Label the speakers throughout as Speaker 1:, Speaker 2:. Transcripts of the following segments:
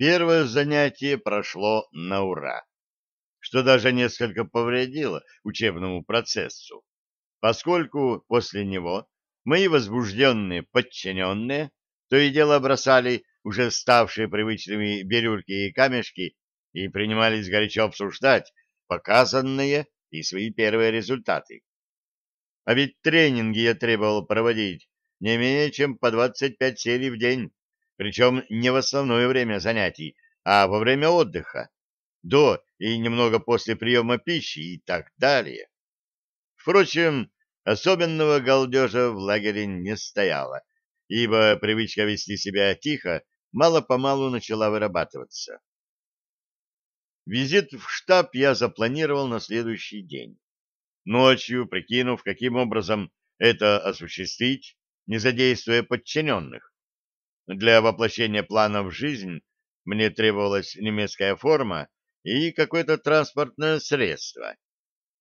Speaker 1: Первое занятие прошло на ура, что даже несколько повредило учебному процессу, поскольку после него мои возбужденные подчиненные то и дело бросали уже ставшие привычными бирюльки и камешки и принимались горячо обсуждать показанные и свои первые результаты. А ведь тренинги я требовал проводить не менее чем по 25 серий в день, причем не в основное время занятий, а во время отдыха, до и немного после приема пищи и так далее. Впрочем, особенного галдежа в лагере не стояло, ибо привычка вести себя тихо мало-помалу начала вырабатываться. Визит в штаб я запланировал на следующий день. Ночью, прикинув, каким образом это осуществить, не задействуя подчиненных. Для воплощения плана в жизнь мне требовалась немецкая форма и какое-то транспортное средство.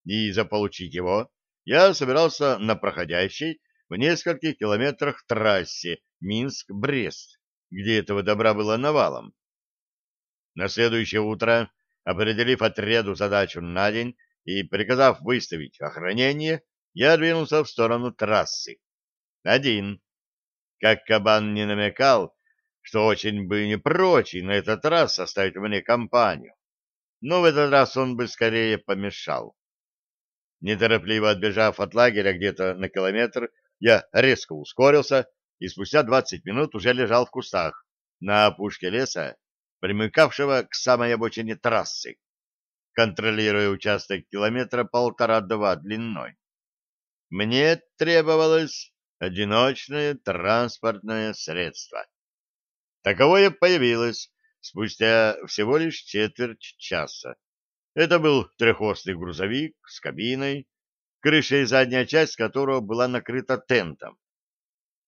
Speaker 1: И заполучить его я собирался на проходящей в нескольких километрах трассе Минск-Брест, где этого добра было навалом. На следующее утро, определив отряду задачу на день и приказав выставить охранение, я двинулся в сторону трассы. Один. Как кабан не намекал, что очень бы не прочь на этот раз составить мне компанию. Но в этот раз он бы скорее помешал. Неторопливо отбежав от лагеря где-то на километр, я резко ускорился и спустя двадцать минут уже лежал в кустах на опушке леса, примыкавшего к самой обочине трассы, контролируя участок километра полтора-два длиной. Мне требовалось одиночное транспортное средство. Таковое появилось спустя всего лишь четверть часа. Это был трехосный грузовик с кабиной, крыша и задняя часть которого была накрыта тентом.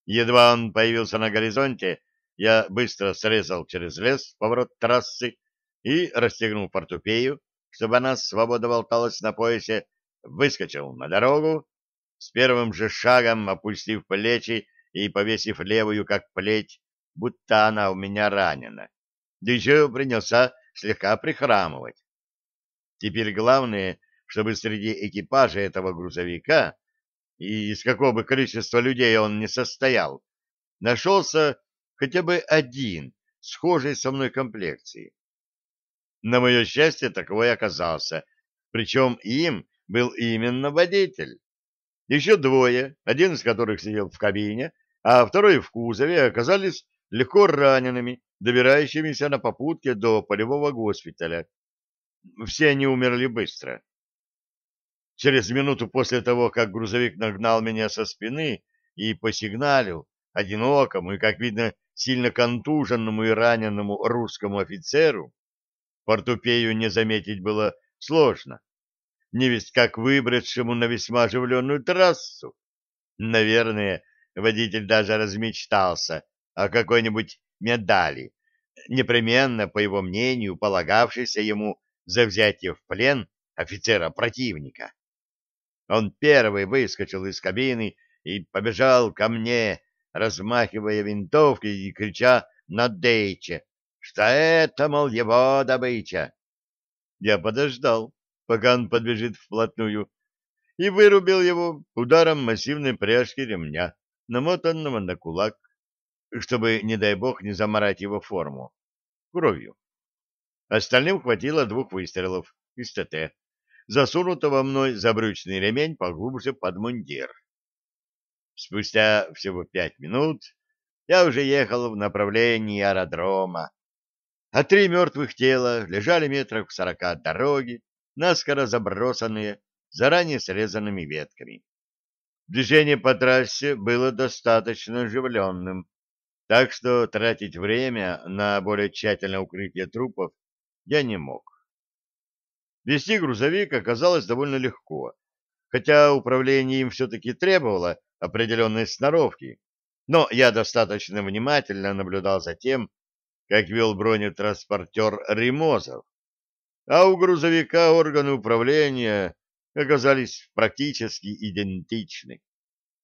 Speaker 1: Едва он появился на горизонте, я быстро срезал через лес поворот трассы и, расстегнул портупею, чтобы она свободно болталась на поясе, выскочил на дорогу, с первым же шагом опустив плечи и повесив левую как плеть, будто она у меня ранена. Да еще принялся слегка прихрамывать. Теперь главное, чтобы среди экипажа этого грузовика, и из какого бы количества людей он не состоял, нашелся хотя бы один, схожий со мной комплекции. На мое счастье, таковой оказался, причем им был именно водитель. Еще двое, один из которых сидел в кабине, а второй в кузове, оказались легко ранеными, добирающимися на попутке до полевого госпиталя. Все они умерли быстро. Через минуту после того, как грузовик нагнал меня со спины и посигналил одинокому и, как видно, сильно контуженному и раненому русскому офицеру, портупею не заметить было сложно. Не весть как выбравшему на весьма оживленную трассу. Наверное, водитель даже размечтался о какой-нибудь медали, непременно, по его мнению, полагавшейся ему за взятие в плен офицера противника. Он первый выскочил из кабины и побежал ко мне, размахивая винтовкой и крича на Дейче, что это, мол, его добыча. Я подождал, пока он подбежит вплотную, и вырубил его ударом массивной пряжки ремня, намотанного на кулак чтобы, не дай бог, не заморать его форму. Кровью. Остальным хватило двух выстрелов из ТТ, засунутого мной забрючный ремень поглубже под мундир. Спустя всего пять минут я уже ехал в направлении аэродрома, а три мертвых тела лежали метрах в сорока от дороги, наскоро забросанные заранее срезанными ветками. Движение по трассе было достаточно оживленным, так что тратить время на более тщательное укрытие трупов я не мог. Вести грузовик оказалось довольно легко, хотя управление им все-таки требовало определенной сноровки, но я достаточно внимательно наблюдал за тем, как вел бронетранспортер Ремозов, а у грузовика органы управления оказались практически идентичны.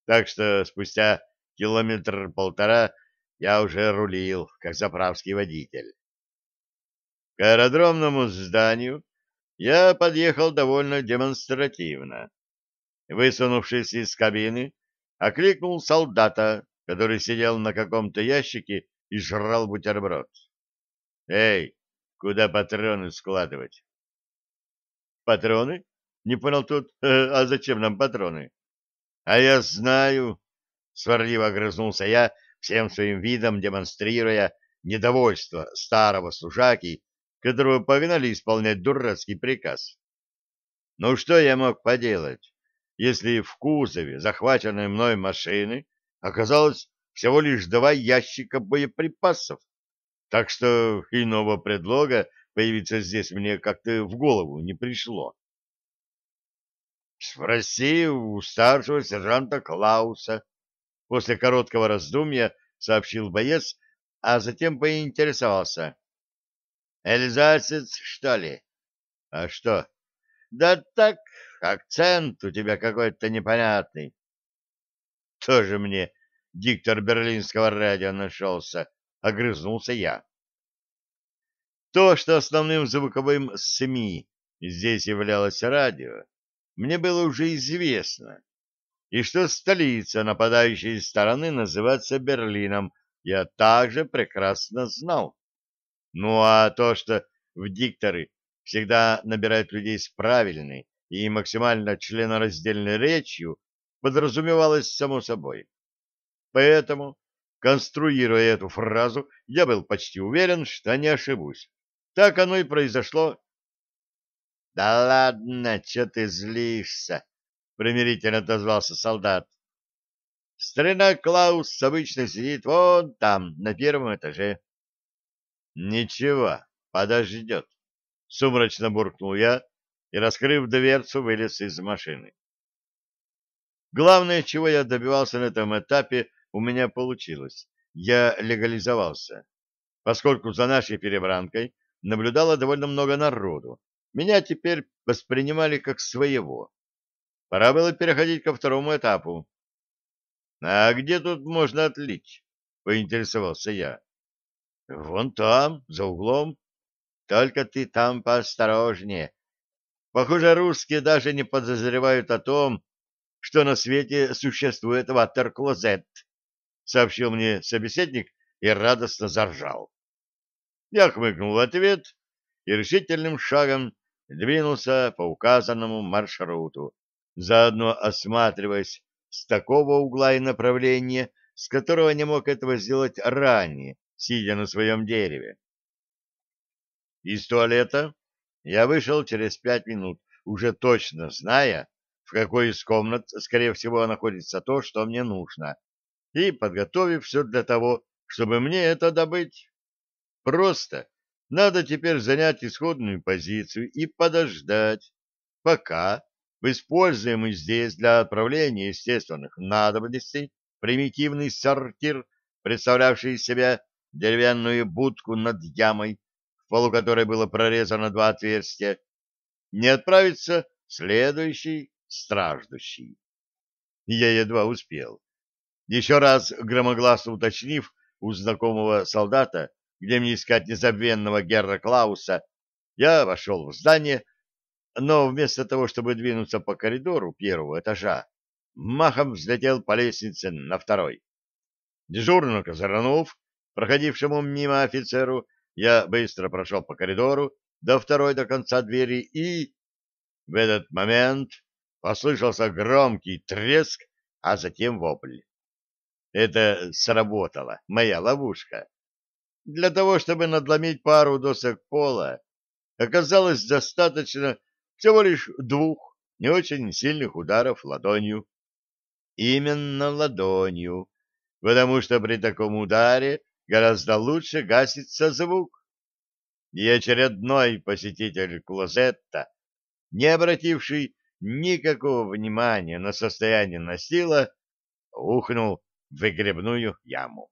Speaker 1: Так что спустя километр-полтора я уже рулил, как заправский водитель. К аэродромному зданию я подъехал довольно демонстративно. Высунувшись из кабины, окликнул солдата, который сидел на каком-то ящике и жрал бутерброд. «Эй, куда патроны складывать?» «Патроны?» — не понял тут. «А зачем нам патроны?» «А я знаю», — сварливо огрызнулся я, всем своим видом демонстрируя недовольство старого служаки, которого погнали исполнять дурацкий приказ. Ну что я мог поделать, если в кузове захваченной мной машины оказалось всего лишь два ящика боеприпасов? Так что иного предлога появиться здесь мне как-то в голову не пришло. Спроси у старшего сержанта Клауса. После короткого раздумья сообщил боец, а затем поинтересовался. Эльзасец, что ли? А что? Да так, акцент у тебя какой-то непонятный. Тоже мне диктор берлинского радио нашелся, огрызнулся я. То, что основным звуковым СМИ здесь являлось радио, мне было уже известно, и что столица нападающей стороны называется Берлином, я также прекрасно знал. Ну а то, что в дикторы всегда набирают людей с правильной и максимально членораздельной речью, подразумевалось само собой. Поэтому, конструируя эту фразу, я был почти уверен, что не ошибусь. Так оно и произошло. — Да ладно, что ты злишься? — примирительно отозвался солдат. — Старина Клаус обычно сидит вон там, на первом этаже. — Ничего, подождет. Сумрачно буркнул я и, раскрыв дверцу, вылез из машины. Главное, чего я добивался на этом этапе, у меня получилось. Я легализовался, поскольку за нашей перебранкой наблюдало довольно много народу. Меня теперь воспринимали как своего. Пора было переходить ко второму этапу. — А где тут можно отлить? — поинтересовался я. — Вон там, за углом. Только ты там поосторожнее. Похоже, русские даже не подозревают о том, что на свете существует ватер-клозет, — сообщил мне собеседник и радостно заржал. Я хмыкнул в ответ и решительным шагом двинулся по указанному маршруту, заодно осматриваясь с такого угла и направления, с которого не мог этого сделать ранее, сидя на своем дереве. Из туалета я вышел через пять минут, уже точно зная, в какой из комнат, скорее всего, находится то, что мне нужно, и подготовив все для того, чтобы мне это добыть. Просто надо теперь занять исходную позицию и подождать, пока в используемый здесь для отправления естественных надобностей примитивный сортир, представлявший из себя деревянную будку над ямой, в полу которой было прорезано два отверстия, не отправится следующий страждущий. Я едва успел. Еще раз громогласно уточнив у знакомого солдата, где мне искать незабвенного Герра Клауса, я вошел в здание, но вместо того, чтобы двинуться по коридору первого этажа, махом взлетел по лестнице на второй. Дежурно козырнув, проходившему мимо офицеру, я быстро прошел по коридору до второй до конца двери и... В этот момент послышался громкий треск, а затем вопль. Это сработала, моя ловушка. Для того, чтобы надломить пару досок пола, оказалось достаточно всего лишь двух не очень сильных ударов ладонью. Именно ладонью, потому что при таком ударе гораздо лучше гасится звук. И очередной посетитель клозетта, не обративший никакого внимания на состояние настила, ухнул в выгребную яму.